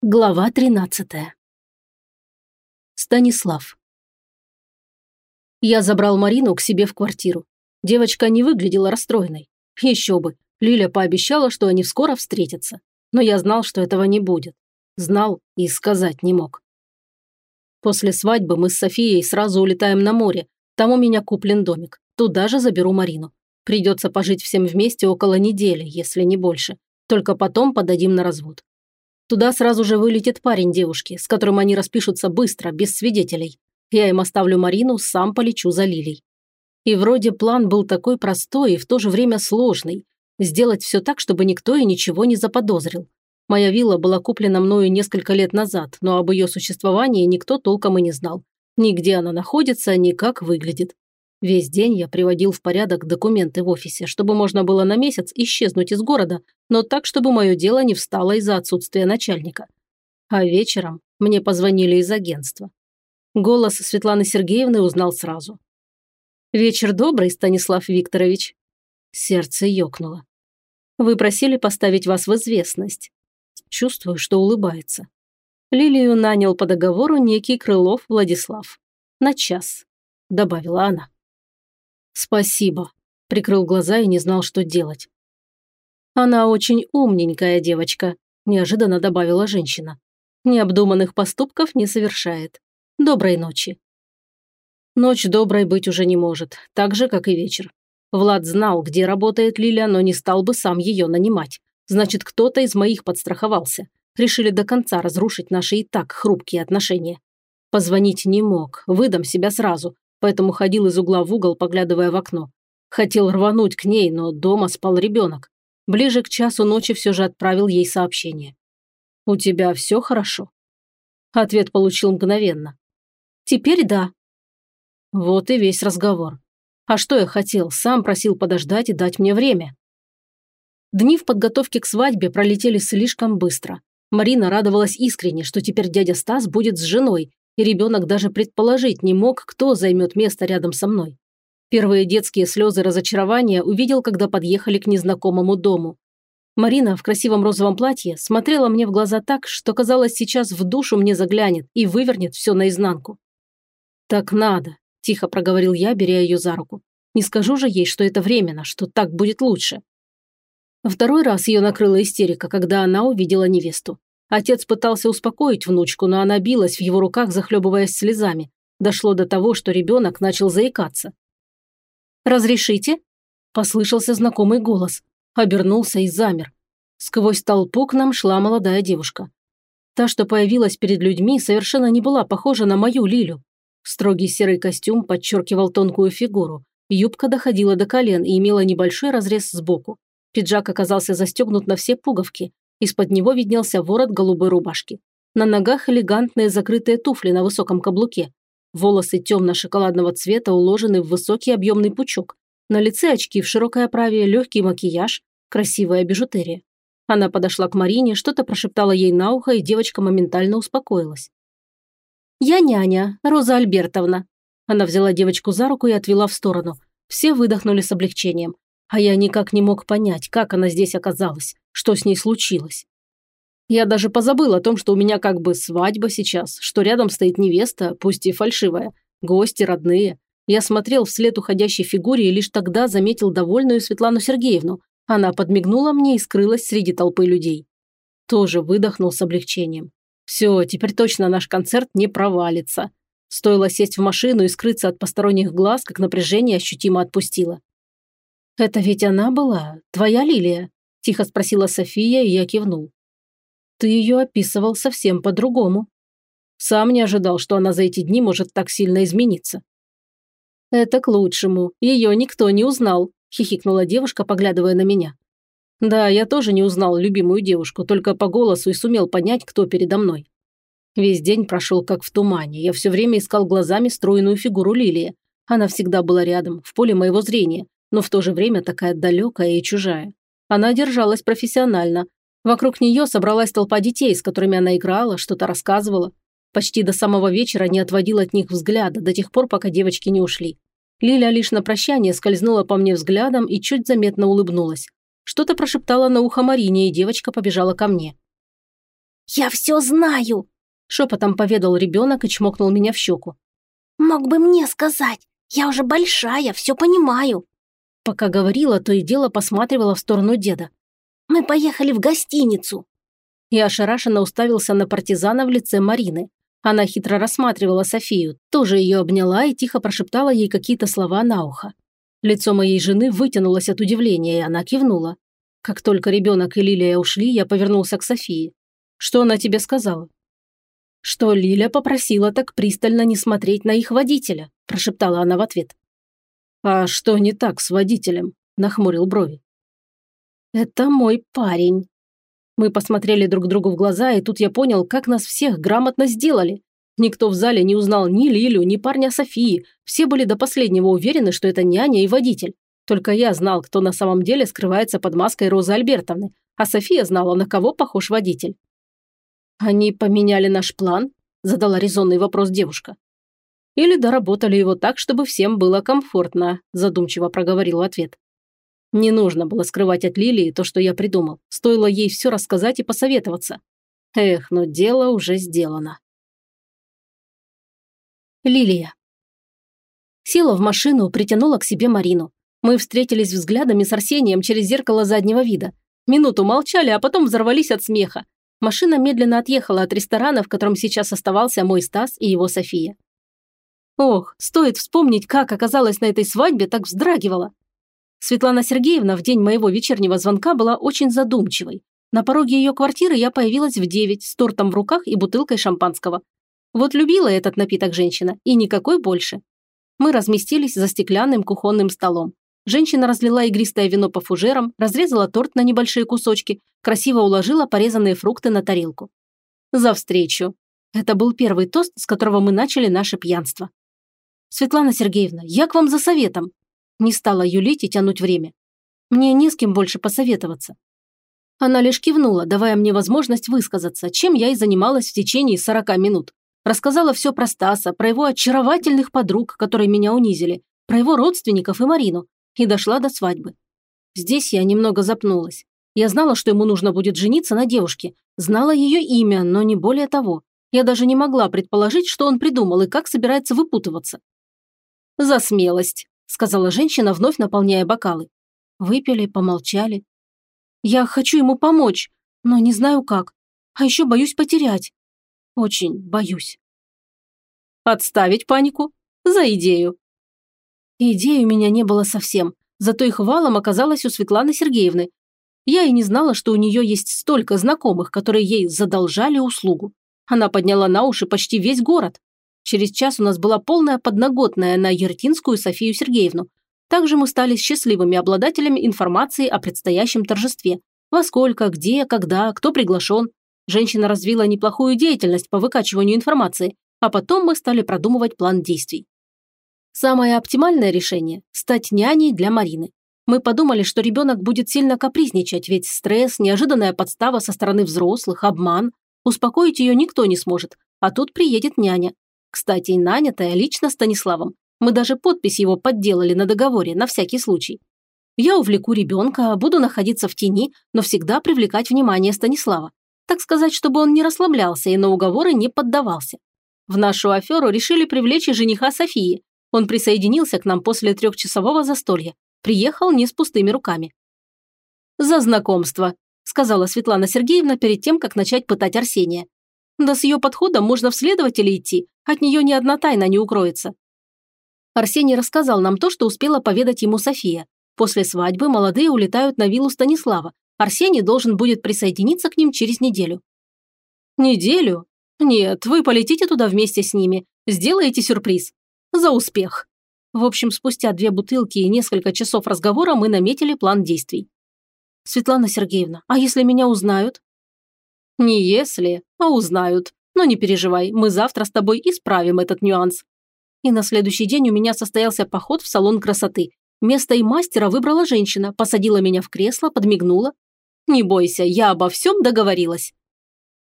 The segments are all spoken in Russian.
Глава 13. Станислав. Я забрал Марину к себе в квартиру. Девочка не выглядела расстроенной. Еще бы, Лиля пообещала, что они скоро встретятся. Но я знал, что этого не будет. Знал и сказать не мог. После свадьбы мы с Софией сразу улетаем на море. Там у меня куплен домик. Туда же заберу Марину. Придется пожить всем вместе около недели, если не больше. Только потом подадим на развод. Туда сразу же вылетит парень девушки, с которым они распишутся быстро, без свидетелей. Я им оставлю Марину, сам полечу за Лилей. И вроде план был такой простой и в то же время сложный. Сделать все так, чтобы никто и ничего не заподозрил. Моя вилла была куплена мною несколько лет назад, но об ее существовании никто толком и не знал. Ни где она находится, ни как выглядит. Весь день я приводил в порядок документы в офисе, чтобы можно было на месяц исчезнуть из города, но так, чтобы мое дело не встало из-за отсутствия начальника. А вечером мне позвонили из агентства. Голос Светланы Сергеевны узнал сразу. «Вечер добрый, Станислав Викторович». Сердце ёкнуло. «Вы просили поставить вас в известность». Чувствую, что улыбается. Лилию нанял по договору некий Крылов Владислав. На час, добавила она. «Спасибо», – прикрыл глаза и не знал, что делать. «Она очень умненькая девочка», – неожиданно добавила женщина. «Необдуманных поступков не совершает. Доброй ночи». Ночь доброй быть уже не может, так же, как и вечер. Влад знал, где работает Лиля, но не стал бы сам ее нанимать. Значит, кто-то из моих подстраховался. Решили до конца разрушить наши и так хрупкие отношения. Позвонить не мог, выдам себя сразу, поэтому ходил из угла в угол, поглядывая в окно. Хотел рвануть к ней, но дома спал ребенок. Ближе к часу ночи все же отправил ей сообщение. «У тебя все хорошо?» Ответ получил мгновенно. «Теперь да». Вот и весь разговор. А что я хотел? Сам просил подождать и дать мне время. Дни в подготовке к свадьбе пролетели слишком быстро. Марина радовалась искренне, что теперь дядя Стас будет с женой, и ребенок даже предположить не мог, кто займет место рядом со мной. Первые детские слезы разочарования увидел, когда подъехали к незнакомому дому. Марина в красивом розовом платье смотрела мне в глаза так, что казалось, сейчас в душу мне заглянет и вывернет все наизнанку. «Так надо», – тихо проговорил я, беря ее за руку. «Не скажу же ей, что это временно, что так будет лучше». Второй раз ее накрыла истерика, когда она увидела невесту. Отец пытался успокоить внучку, но она билась в его руках, захлебываясь слезами. Дошло до того, что ребенок начал заикаться. «Разрешите?» – послышался знакомый голос. Обернулся и замер. Сквозь толпу к нам шла молодая девушка. Та, что появилась перед людьми, совершенно не была похожа на мою Лилю. Строгий серый костюм подчеркивал тонкую фигуру. Юбка доходила до колен и имела небольшой разрез сбоку. Пиджак оказался застегнут на все пуговки, из-под него виднелся ворот голубой рубашки. На ногах элегантные закрытые туфли на высоком каблуке. Волосы темно-шоколадного цвета уложены в высокий объемный пучок. На лице очки в широкой оправе, легкий макияж, красивая бижутерия. Она подошла к Марине, что-то прошептала ей на ухо, и девочка моментально успокоилась. «Я няня, Роза Альбертовна». Она взяла девочку за руку и отвела в сторону. Все выдохнули с облегчением. А я никак не мог понять, как она здесь оказалась что с ней случилось. Я даже позабыл о том, что у меня как бы свадьба сейчас, что рядом стоит невеста, пусть и фальшивая, гости родные. Я смотрел вслед уходящей фигуре и лишь тогда заметил довольную Светлану Сергеевну. Она подмигнула мне и скрылась среди толпы людей. Тоже выдохнул с облегчением. Все, теперь точно наш концерт не провалится. Стоило сесть в машину и скрыться от посторонних глаз, как напряжение ощутимо отпустило. «Это ведь она была? Твоя Лилия?» – тихо спросила София, и я кивнул. «Ты ее описывал совсем по-другому. Сам не ожидал, что она за эти дни может так сильно измениться». «Это к лучшему. Ее никто не узнал», – хихикнула девушка, поглядывая на меня. «Да, я тоже не узнал любимую девушку, только по голосу и сумел понять, кто передо мной. Весь день прошел как в тумане. Я все время искал глазами стройную фигуру Лилии. Она всегда была рядом, в поле моего зрения, но в то же время такая далекая и чужая. Она держалась профессионально. Вокруг нее собралась толпа детей, с которыми она играла, что-то рассказывала. Почти до самого вечера не отводил от них взгляда, до тех пор, пока девочки не ушли. Лиля лишь на прощание скользнула по мне взглядом и чуть заметно улыбнулась. Что-то прошептала на ухо Марине, и девочка побежала ко мне. «Я все знаю!» Шепотом поведал ребенок и чмокнул меня в щеку. «Мог бы мне сказать. Я уже большая, все понимаю». Пока говорила, то и дело посматривала в сторону деда. «Мы поехали в гостиницу». Я ошарашенно уставился на партизана в лице Марины. Она хитро рассматривала Софию, тоже ее обняла и тихо прошептала ей какие-то слова на ухо. Лицо моей жены вытянулось от удивления, и она кивнула. Как только ребенок и Лилия ушли, я повернулся к Софии. «Что она тебе сказала?» «Что Лиля попросила так пристально не смотреть на их водителя», – прошептала она в ответ. «А что не так с водителем?» – нахмурил брови. «Это мой парень». Мы посмотрели друг другу в глаза, и тут я понял, как нас всех грамотно сделали. Никто в зале не узнал ни Лилю, ни парня Софии. Все были до последнего уверены, что это няня и водитель. Только я знал, кто на самом деле скрывается под маской Розы Альбертовны, а София знала, на кого похож водитель. «Они поменяли наш план?» – задала резонный вопрос девушка. «Или доработали его так, чтобы всем было комфортно», – задумчиво проговорил ответ. Не нужно было скрывать от Лилии то, что я придумал. Стоило ей все рассказать и посоветоваться. Эх, но дело уже сделано. Лилия. Села в машину, притянула к себе Марину. Мы встретились взглядами с Арсением через зеркало заднего вида. Минуту молчали, а потом взорвались от смеха. Машина медленно отъехала от ресторана, в котором сейчас оставался мой Стас и его София. Ох, стоит вспомнить, как оказалась на этой свадьбе, так вздрагивала. Светлана Сергеевна в день моего вечернего звонка была очень задумчивой. На пороге ее квартиры я появилась в девять с тортом в руках и бутылкой шампанского. Вот любила этот напиток женщина, и никакой больше. Мы разместились за стеклянным кухонным столом. Женщина разлила игристое вино по фужерам, разрезала торт на небольшие кусочки, красиво уложила порезанные фрукты на тарелку. «За встречу!» Это был первый тост, с которого мы начали наше пьянство. «Светлана Сергеевна, я к вам за советом!» Не стала юлить и тянуть время. Мне не с кем больше посоветоваться. Она лишь кивнула, давая мне возможность высказаться, чем я и занималась в течение 40 минут. Рассказала все про Стаса, про его очаровательных подруг, которые меня унизили, про его родственников и Марину, и дошла до свадьбы. Здесь я немного запнулась. Я знала, что ему нужно будет жениться на девушке, знала ее имя, но не более того. Я даже не могла предположить, что он придумал и как собирается выпутываться. «За смелость», – сказала женщина, вновь наполняя бокалы. Выпили, помолчали. «Я хочу ему помочь, но не знаю как. А еще боюсь потерять. Очень боюсь». «Отставить панику? За идею», Идей у меня не было совсем, зато их валом оказалось у Светланы Сергеевны. Я и не знала, что у нее есть столько знакомых, которые ей задолжали услугу. Она подняла на уши почти весь город. Через час у нас была полная подноготная на Ертинскую Софию Сергеевну. Также мы стали счастливыми обладателями информации о предстоящем торжестве. Во сколько, где, когда, кто приглашен. Женщина развила неплохую деятельность по выкачиванию информации, а потом мы стали продумывать план действий. Самое оптимальное решение – стать няней для Марины. Мы подумали, что ребенок будет сильно капризничать, ведь стресс, неожиданная подстава со стороны взрослых, обман. Успокоить ее никто не сможет, а тут приедет няня. Кстати, нанятая лично Станиславом. Мы даже подпись его подделали на договоре, на всякий случай. Я увлеку ребенка, буду находиться в тени, но всегда привлекать внимание Станислава. Так сказать, чтобы он не расслаблялся и на уговоры не поддавался. В нашу аферу решили привлечь и жениха Софии, он присоединился к нам после трехчасового застолья. Приехал не с пустыми руками. «За знакомство», – сказала Светлана Сергеевна перед тем, как начать пытать Арсения. «Да с ее подходом можно в следователи идти, от нее ни одна тайна не укроется». Арсений рассказал нам то, что успела поведать ему София. После свадьбы молодые улетают на виллу Станислава. Арсений должен будет присоединиться к ним через неделю. «Неделю? Нет, вы полетите туда вместе с ними. Сделаете сюрприз. За успех. В общем, спустя две бутылки и несколько часов разговора мы наметили план действий. Светлана Сергеевна, а если меня узнают? Не если, а узнают. Но не переживай, мы завтра с тобой исправим этот нюанс. И на следующий день у меня состоялся поход в салон красоты. Место и мастера выбрала женщина, посадила меня в кресло, подмигнула. Не бойся, я обо всем договорилась.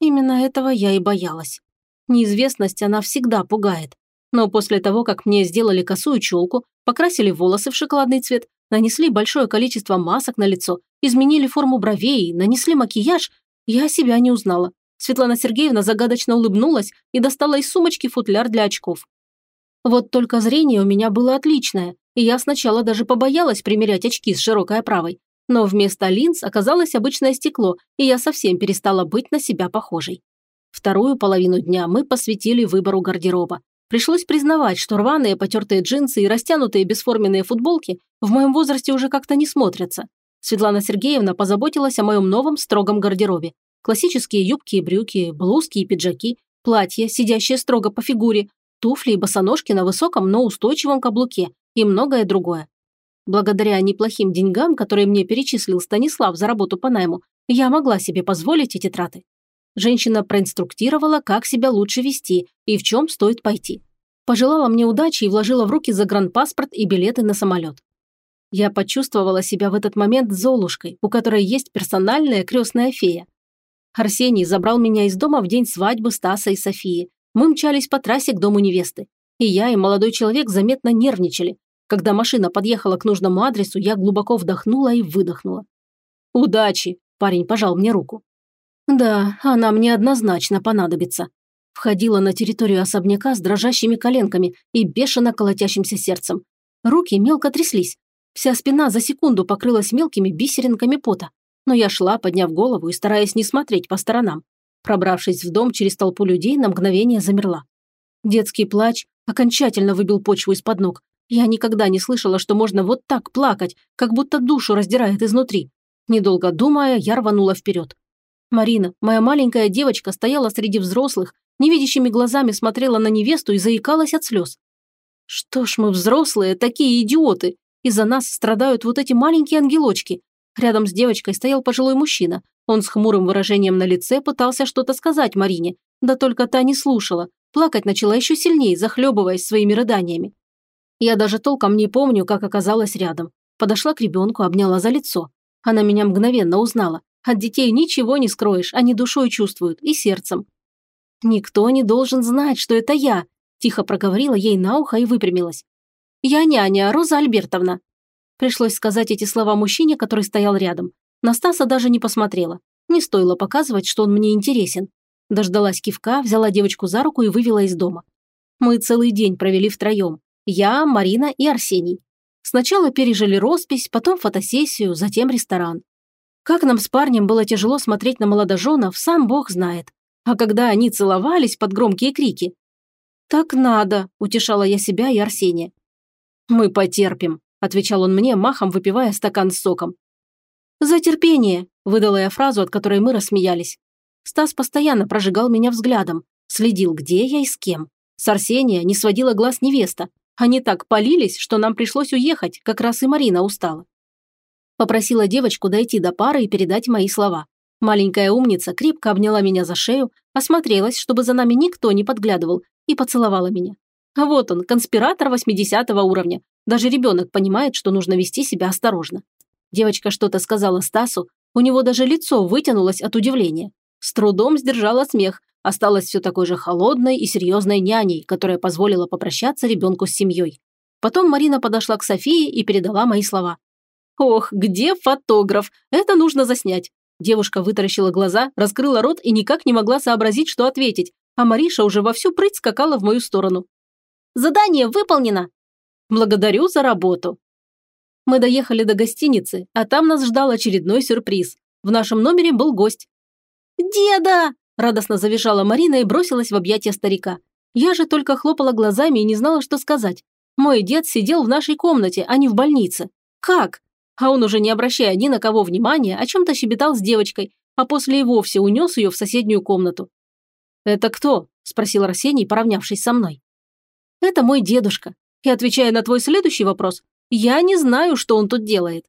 Именно этого я и боялась. Неизвестность она всегда пугает. Но после того, как мне сделали косую челку, покрасили волосы в шоколадный цвет, нанесли большое количество масок на лицо, изменили форму бровей, нанесли макияж, я себя не узнала. Светлана Сергеевна загадочно улыбнулась и достала из сумочки футляр для очков. Вот только зрение у меня было отличное, и я сначала даже побоялась примерять очки с широкой оправой. Но вместо линз оказалось обычное стекло, и я совсем перестала быть на себя похожей. Вторую половину дня мы посвятили выбору гардероба. Пришлось признавать, что рваные потертые джинсы и растянутые бесформенные футболки в моем возрасте уже как-то не смотрятся. Светлана Сергеевна позаботилась о моем новом строгом гардеробе. Классические юбки и брюки, блузки и пиджаки, платья, сидящие строго по фигуре, туфли и босоножки на высоком, но устойчивом каблуке и многое другое. Благодаря неплохим деньгам, которые мне перечислил Станислав за работу по найму, я могла себе позволить эти траты. Женщина проинструктировала, как себя лучше вести и в чем стоит пойти. Пожелала мне удачи и вложила в руки загранпаспорт и билеты на самолет. Я почувствовала себя в этот момент Золушкой, у которой есть персональная крестная фея. Арсений забрал меня из дома в день свадьбы Стаса и Софии. Мы мчались по трассе к дому невесты. И я, и молодой человек заметно нервничали. Когда машина подъехала к нужному адресу, я глубоко вдохнула и выдохнула. «Удачи!» – парень пожал мне руку. «Да, она мне однозначно понадобится». Входила на территорию особняка с дрожащими коленками и бешено колотящимся сердцем. Руки мелко тряслись. Вся спина за секунду покрылась мелкими бисеринками пота. Но я шла, подняв голову и стараясь не смотреть по сторонам. Пробравшись в дом через толпу людей, на мгновение замерла. Детский плач окончательно выбил почву из-под ног. Я никогда не слышала, что можно вот так плакать, как будто душу раздирает изнутри. Недолго думая, я рванула вперед. Марина, моя маленькая девочка, стояла среди взрослых, невидящими глазами смотрела на невесту и заикалась от слез. Что ж мы взрослые, такие идиоты. Из-за нас страдают вот эти маленькие ангелочки. Рядом с девочкой стоял пожилой мужчина. Он с хмурым выражением на лице пытался что-то сказать Марине, да только та не слушала. Плакать начала еще сильнее, захлебываясь своими рыданиями. Я даже толком не помню, как оказалась рядом. Подошла к ребенку, обняла за лицо. Она меня мгновенно узнала. От детей ничего не скроешь, они душой чувствуют и сердцем. «Никто не должен знать, что это я», – тихо проговорила ей на ухо и выпрямилась. «Я няня, Роза Альбертовна». Пришлось сказать эти слова мужчине, который стоял рядом. На Стаса даже не посмотрела. Не стоило показывать, что он мне интересен. Дождалась кивка, взяла девочку за руку и вывела из дома. Мы целый день провели втроем. Я, Марина и Арсений. Сначала пережили роспись, потом фотосессию, затем ресторан. Как нам с парнем было тяжело смотреть на молодоженов, сам Бог знает. А когда они целовались под громкие крики. «Так надо», – утешала я себя и Арсения. «Мы потерпим», – отвечал он мне, махом выпивая стакан с соком. «За терпение», – выдала я фразу, от которой мы рассмеялись. Стас постоянно прожигал меня взглядом, следил, где я и с кем. С Арсения не сводила глаз невеста. Они так полились, что нам пришлось уехать, как раз и Марина устала. Попросила девочку дойти до пары и передать мои слова. Маленькая умница крепко обняла меня за шею, осмотрелась, чтобы за нами никто не подглядывал, и поцеловала меня. А вот он, конспиратор 80 уровня. Даже ребенок понимает, что нужно вести себя осторожно. Девочка что-то сказала Стасу, у него даже лицо вытянулось от удивления. С трудом сдержала смех, осталась все такой же холодной и серьезной няней, которая позволила попрощаться ребенку с семьей. Потом Марина подошла к Софии и передала мои слова. «Ох, где фотограф? Это нужно заснять!» Девушка вытаращила глаза, раскрыла рот и никак не могла сообразить, что ответить, а Мариша уже во всю прыть скакала в мою сторону. «Задание выполнено!» «Благодарю за работу!» Мы доехали до гостиницы, а там нас ждал очередной сюрприз. В нашем номере был гость. «Деда!» – радостно завизжала Марина и бросилась в объятия старика. Я же только хлопала глазами и не знала, что сказать. Мой дед сидел в нашей комнате, а не в больнице. Как? А он уже не обращая ни на кого внимания, о чем-то щебетал с девочкой, а после и вовсе унес ее в соседнюю комнату. «Это кто?» – спросил Арсений, поравнявшись со мной. «Это мой дедушка. И отвечая на твой следующий вопрос, я не знаю, что он тут делает.